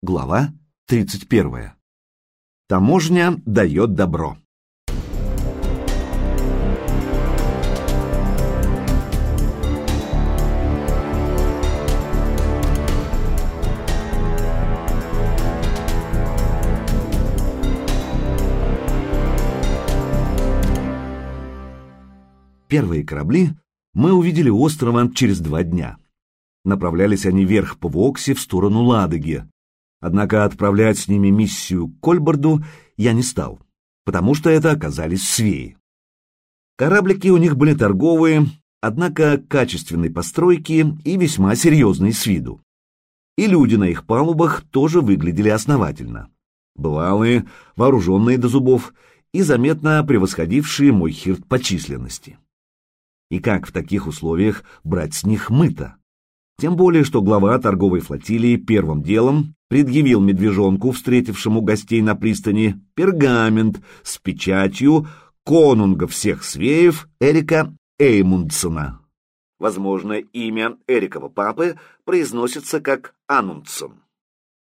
Глава 31. Таможня дает добро. Первые корабли мы увидели острова через два дня. Направлялись они вверх по Воксе в сторону Ладоги. Однако отправлять с ними миссию к Кольборду я не стал, потому что это оказались свеи. Кораблики у них были торговые, однако качественной постройки и весьма серьезные с виду. И люди на их палубах тоже выглядели основательно. Бывалые, вооруженные до зубов и заметно превосходившие мой хирт по численности. И как в таких условиях брать с них мыто? Тем более, что глава торговой флотилии первым делом предъявил медвежонку, встретившему гостей на пристани, пергамент с печатью конунга всех свеев Эрика Эймундсона. Возможно, имя Эрикова папы произносится как Анундсон.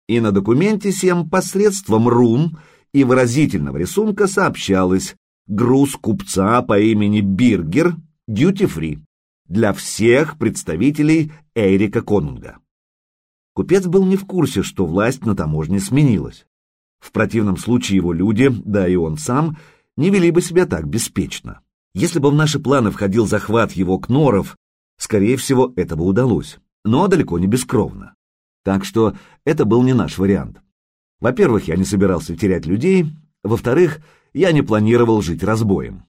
И на документе всем посредством рун и выразительного рисунка сообщалось груз купца по имени Биргер дьюти-фри для всех представителей Эрика Конунга. Купец был не в курсе, что власть на таможне сменилась. В противном случае его люди, да и он сам, не вели бы себя так беспечно. Если бы в наши планы входил захват его кноров, скорее всего, это бы удалось, но далеко не бескровно. Так что это был не наш вариант. Во-первых, я не собирался терять людей, во-вторых, я не планировал жить разбоем.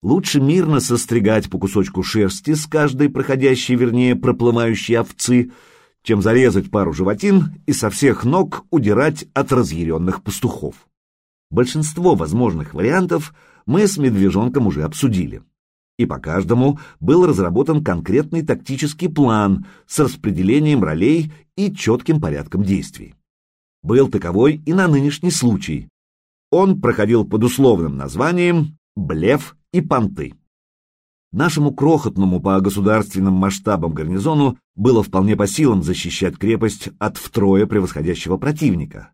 Лучше мирно состригать по кусочку шерсти с каждой проходящей, вернее, проплывающей овцы, чем зарезать пару животин и со всех ног удирать от разъяренных пастухов. Большинство возможных вариантов мы с медвежонком уже обсудили. И по каждому был разработан конкретный тактический план с распределением ролей и четким порядком действий. Был таковой и на нынешний случай. Он проходил под условным названием «Блеф и понты. Нашему крохотному по государственным масштабам гарнизону было вполне по силам защищать крепость от втрое превосходящего противника.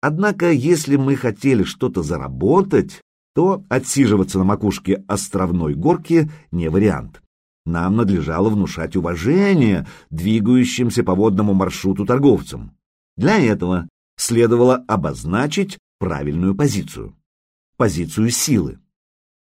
Однако, если мы хотели что-то заработать, то отсиживаться на макушке островной горки не вариант. Нам надлежало внушать уважение двигающимся по водному маршруту торговцам. Для этого следовало обозначить правильную позицию. Позицию силы.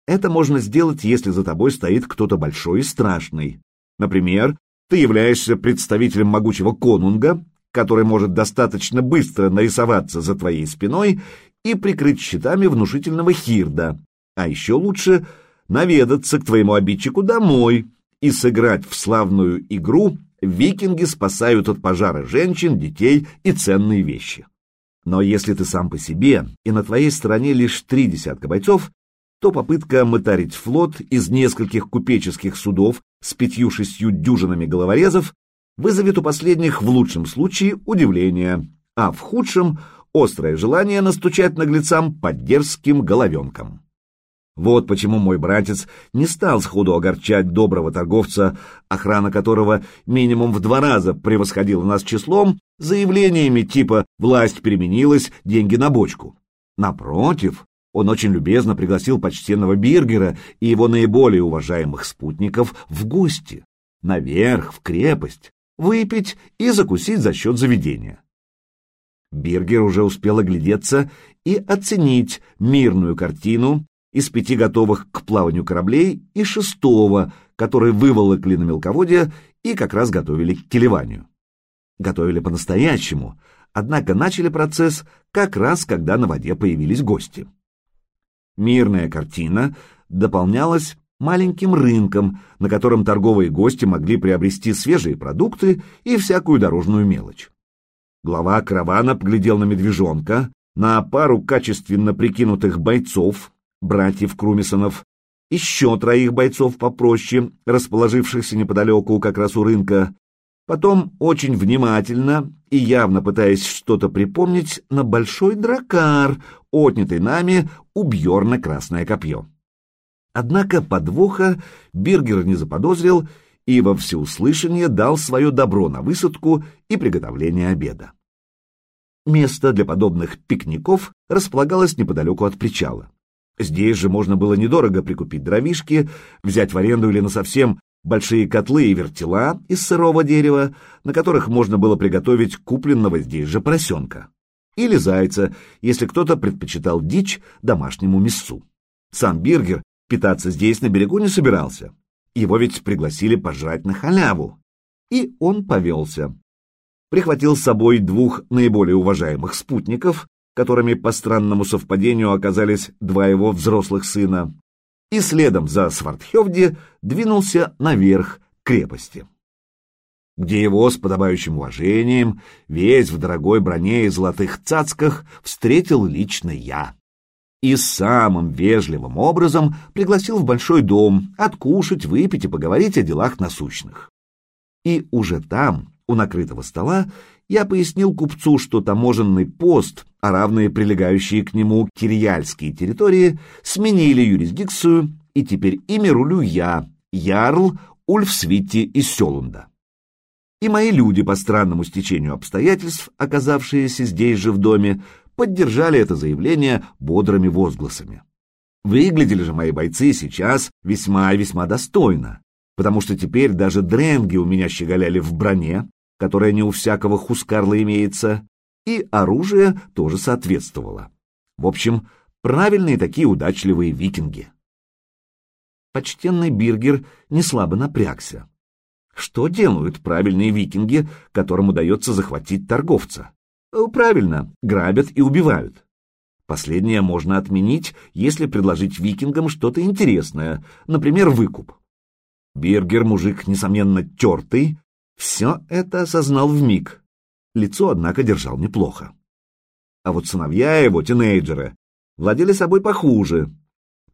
Это можно сделать, если за тобой стоит кто-то большой и страшный. Например, ты являешься представителем могучего конунга, который может достаточно быстро нарисоваться за твоей спиной и прикрыть щитами внушительного хирда, а еще лучше наведаться к твоему обидчику домой и сыграть в славную игру «Викинги спасают от пожара женщин, детей и ценные вещи». Но если ты сам по себе, и на твоей стороне лишь три десятка бойцов, то попытка мытарить флот из нескольких купеческих судов с пятью-шестью дюжинами головорезов вызовет у последних в лучшем случае удивление, а в худшем — острое желание настучать наглецам под дерзким головенком. Вот почему мой братец не стал сходу огорчать доброго торговца, охрана которого минимум в два раза превосходила нас числом, заявлениями типа «власть переменилась, деньги на бочку». Напротив, он очень любезно пригласил почтенного Биргера и его наиболее уважаемых спутников в гости, наверх, в крепость, выпить и закусить за счет заведения. Биргер уже успел оглядеться и оценить мирную картину из пяти готовых к плаванию кораблей и шестого, который выволокли на мелководье и как раз готовили к келеванию. Готовили по-настоящему, однако начали процесс как раз, когда на воде появились гости. Мирная картина дополнялась маленьким рынком, на котором торговые гости могли приобрести свежие продукты и всякую дорожную мелочь. Глава каравана поглядел на медвежонка, на пару качественно прикинутых бойцов, братьев Крумисонов, еще троих бойцов попроще, расположившихся неподалеку как раз у рынка, потом очень внимательно и явно пытаясь что-то припомнить на большой дракар, отнятый нами у Бьорна Красное Копье. Однако подвоха Биргер не заподозрил и во всеуслышание дал свое добро на высадку и приготовление обеда. Место для подобных пикников располагалось неподалеку от причала. Здесь же можно было недорого прикупить дровишки, взять в аренду или насовсем большие котлы и вертела из сырого дерева, на которых можно было приготовить купленного здесь же поросенка. Или зайца, если кто-то предпочитал дичь домашнему мясу. Сам Биргер питаться здесь на берегу не собирался. Его ведь пригласили пожрать на халяву. И он повелся. Прихватил с собой двух наиболее уважаемых спутников, которыми по странному совпадению оказались два его взрослых сына, и следом за Свардхевди двинулся наверх крепости, где его с подобающим уважением, весь в дорогой броне и золотых цацках, встретил лично я. И самым вежливым образом пригласил в большой дом откушать, выпить и поговорить о делах насущных. И уже там, у накрытого стола, я пояснил купцу, что таможенный пост, а равные прилегающие к нему кирьяльские территории, сменили юрисдикцию, и теперь ими рулю я, Ярл Ульфсвити из Селунда. И мои люди, по странному стечению обстоятельств, оказавшиеся здесь же в доме, поддержали это заявление бодрыми возгласами. Выглядели же мои бойцы сейчас весьма и весьма достойно, потому что теперь даже дренги у меня щеголяли в броне, которое не у всякого хускарла имеется, и оружие тоже соответствовало. В общем, правильные такие удачливые викинги. Почтенный Биргер не слабо напрягся. Что делают правильные викинги, которым удается захватить торговца? Э, правильно, грабят и убивают. Последнее можно отменить, если предложить викингам что-то интересное, например, выкуп. Биргер мужик, несомненно, тертый, все это осознал в миг. Лицо, однако, держал неплохо. А вот сыновья его, тинейджеры, владели собой похуже.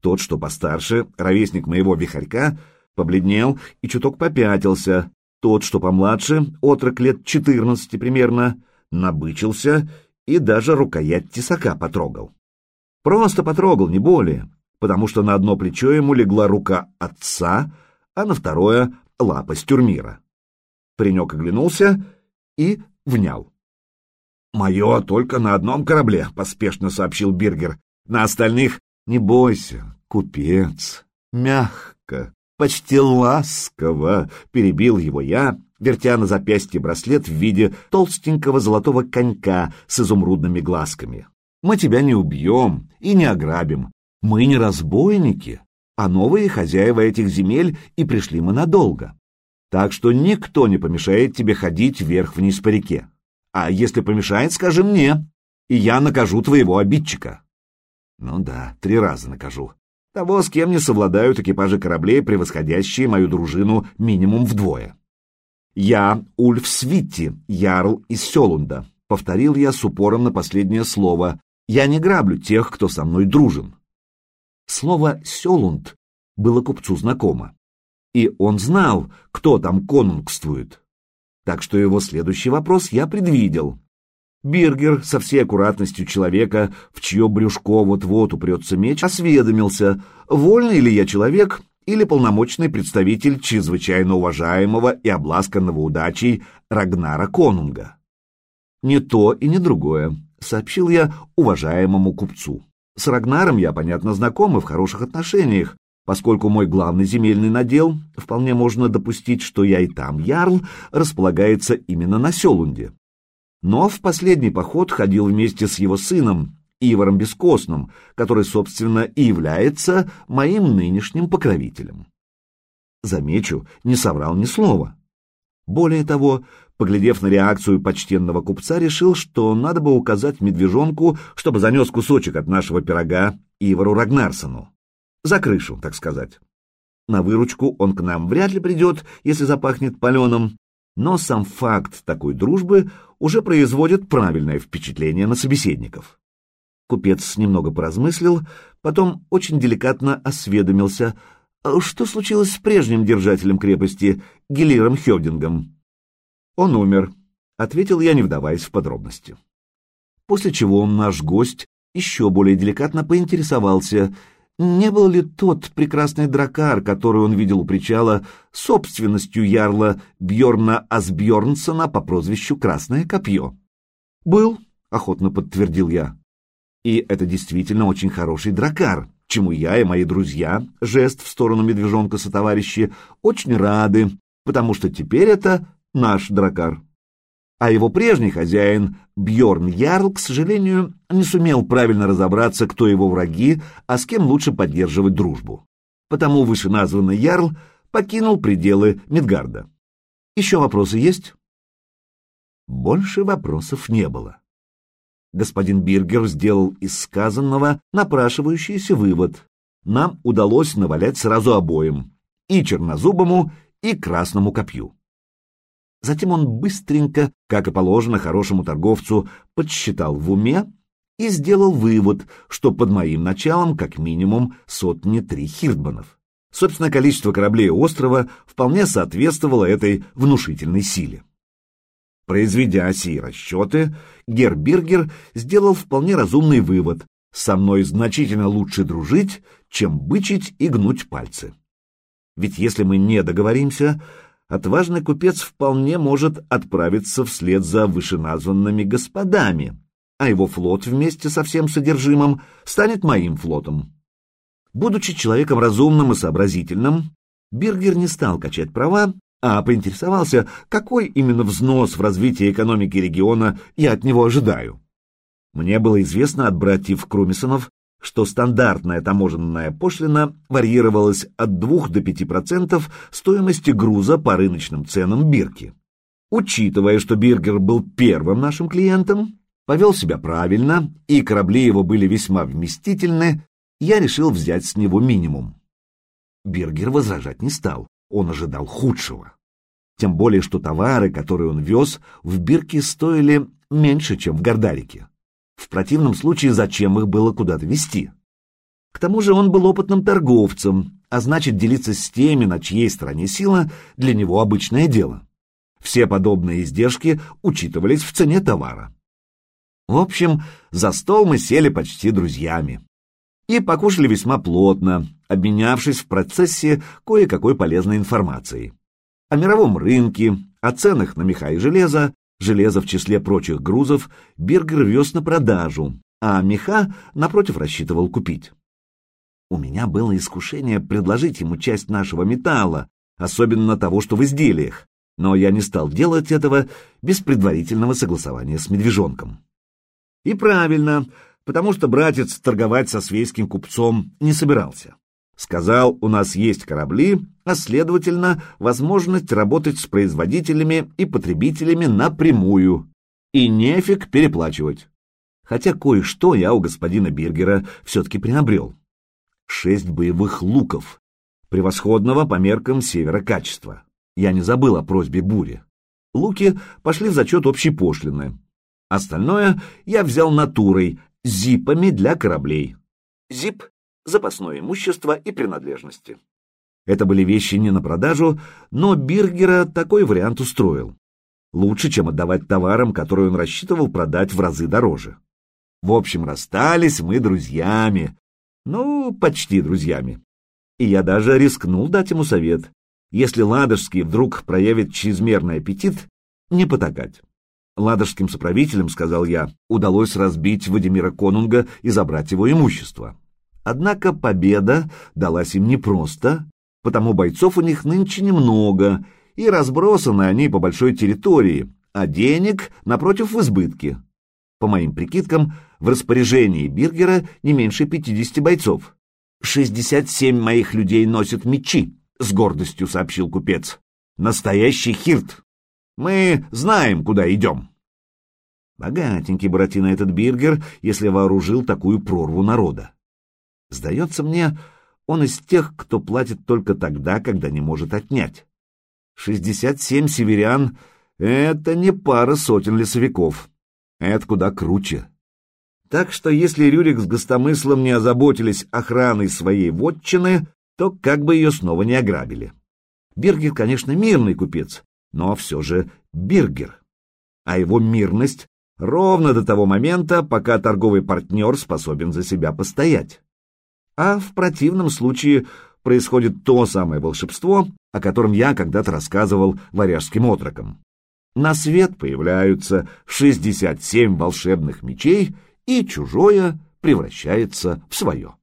Тот, что постарше, ровесник моего вихарька, побледнел и чуток попятился. Тот, что помладше, отрок лет четырнадцати примерно, набычился и даже рукоять тесака потрогал. Просто потрогал, не более, потому что на одно плечо ему легла рука отца, а на второе — лапа стюрмира. Паренек оглянулся и внял. «Мое только на одном корабле», — поспешно сообщил Биргер. «На остальных не бойся, купец». Мягко, почти ласково перебил его я, вертя на запястье браслет в виде толстенького золотого конька с изумрудными глазками. «Мы тебя не убьем и не ограбим. Мы не разбойники, а новые хозяева этих земель, и пришли мы надолго. Так что никто не помешает тебе ходить вверх-вниз по реке. А если помешает, скажи мне, и я накажу твоего обидчика. Ну да, три раза накажу. Того, с кем не совладают экипажи кораблей, превосходящие мою дружину минимум вдвое. Я Ульф Свитти, ярл из Селунда. Повторил я с упором на последнее слово. Я не граблю тех, кто со мной дружен. Слово «селунд» было купцу знакомо и он знал, кто там конунгствует. Так что его следующий вопрос я предвидел. Биргер со всей аккуратностью человека, в чье брюшко вот-вот упрется меч, осведомился, вольный ли я человек или полномочный представитель чрезвычайно уважаемого и обласканного удачей Рагнара Конунга. «Не то и не другое», — сообщил я уважаемому купцу. С Рагнаром я, понятно, знаком и в хороших отношениях, Поскольку мой главный земельный надел, вполне можно допустить, что я и там ярл, располагается именно на Селунде. Но в последний поход ходил вместе с его сыном, Иваром Бескостным, который, собственно, и является моим нынешним покровителем. Замечу, не соврал ни слова. Более того, поглядев на реакцию почтенного купца, решил, что надо бы указать медвежонку, чтобы занес кусочек от нашего пирога Ивару Рагнарсону за крышу, так сказать. На выручку он к нам вряд ли придет, если запахнет паленым, но сам факт такой дружбы уже производит правильное впечатление на собеседников. Купец немного поразмыслил, потом очень деликатно осведомился, «А что случилось с прежним держателем крепости, Гелиром Хевдингом. Он умер, ответил я, не вдаваясь в подробности. После чего наш гость еще более деликатно поинтересовался — не был ли тот прекрасный дракар, который он видел у причала, собственностью ярла Бьорна Асбьорнсона по прозвищу Красное Копье? Был, — охотно подтвердил я. «И это действительно очень хороший дракар, чему я и мои друзья, жест в сторону медвежонка сотоварищи, очень рады, потому что теперь это наш дракар. А его прежний хозяин, Бьорн Ярл, к сожалению, не сумел правильно разобраться, кто его враги, а с кем лучше поддерживать дружбу. Потому вышеназванный Ярл покинул пределы Мидгарда. Еще вопросы есть? Больше вопросов не было. Господин Биргер сделал из сказанного напрашивающийся вывод. Нам удалось навалять сразу обоим, и чернозубому, и красному копью. Затем он быстренько, как и положено хорошему торговцу, подсчитал в уме и сделал вывод, что под моим началом как минимум сотни три хирдманов. Собственно, количество кораблей острова вполне соответствовало этой внушительной силе. Произведя сии расчеты, Гербиргер сделал вполне разумный вывод. Со мной значительно лучше дружить, чем бычить и гнуть пальцы. Ведь если мы не договоримся, отважный купец вполне может отправиться вслед за вышеназванными господами, а его флот вместе со всем содержимым станет моим флотом. Будучи человеком разумным и сообразительным, Биргер не стал качать права, а поинтересовался, какой именно взнос в развитие экономики региона я от него ожидаю. Мне было известно от братьев Крумисонов, что стандартная таможенная пошлина варьировалась от 2 до 5% стоимости груза по рыночным ценам бирки. Учитывая, что Биргер был первым нашим клиентом, повел себя правильно, и корабли его были весьма вместительны, я решил взять с него минимум. Биргер возражать не стал, он ожидал худшего. Тем более, что товары, которые он вез, в бирке стоили меньше, чем в Гордарике. В противном случае зачем их было куда-то везти? К тому же он был опытным торговцем, а значит делиться с теми, на чьей стороне сила, для него обычное дело. Все подобные издержки учитывались в цене товара. В общем, за стол мы сели почти друзьями. И покушали весьма плотно, обменявшись в процессе кое-какой полезной информацией. О мировом рынке, о ценах на меха и железо, железо в числе прочих грузов Биргер вез на продажу, а меха, напротив, рассчитывал купить. У меня было искушение предложить ему часть нашего металла, особенно того, что в изделиях, но я не стал делать этого без предварительного согласования с медвежонком. И правильно, потому что братец торговать со свейским купцом не собирался. Сказал, у нас есть корабли, а следовательно, возможность работать с производителями и потребителями напрямую. И нефиг переплачивать. Хотя кое-что я у господина Бергера все-таки приобрел. Шесть боевых луков, превосходного по меркам севера качества. Я не забыл о просьбе бури. Луки пошли в зачет общей пошлины. Остальное я взял натурой, зипами для кораблей. Зип запасное имущество и принадлежности. Это были вещи не на продажу, но Биргера такой вариант устроил. Лучше, чем отдавать товарам, которые он рассчитывал продать в разы дороже. В общем, расстались мы друзьями. Ну, почти друзьями. И я даже рискнул дать ему совет. Если Ладожский вдруг проявит чрезмерный аппетит, не потакать. Ладожским соправителям, сказал я, удалось разбить Вадимира Конунга и забрать его имущество. Однако победа далась им непросто, потому бойцов у них нынче немного, и разбросаны они по большой территории, а денег, напротив, в избытке. По моим прикидкам, в распоряжении Биргера не меньше 50 бойцов. «67 моих людей носят мечи», — с гордостью сообщил купец. «Настоящий хирт. Мы знаем, куда идем». Богатенький Буратино этот Биргер, если вооружил такую прорву народа. Сдается мне, он из тех, кто платит только тогда, когда не может отнять. Шестьдесят семь северян — это не пара сотен лесовиков. Это куда круче. Так что если Рюрик с Гостомыслом не озаботились охраной своей вотчины, то как бы ее снова не ограбили. Биргер, конечно, мирный купец, но все же Биргер. А его мирность ровно до того момента, пока торговый партнер способен за себя постоять а в противном случае происходит то самое волшебство, о котором я когда-то рассказывал варяжским отрокам. на свет появляются 67 волшебных мечей, и чужое превращается в свое.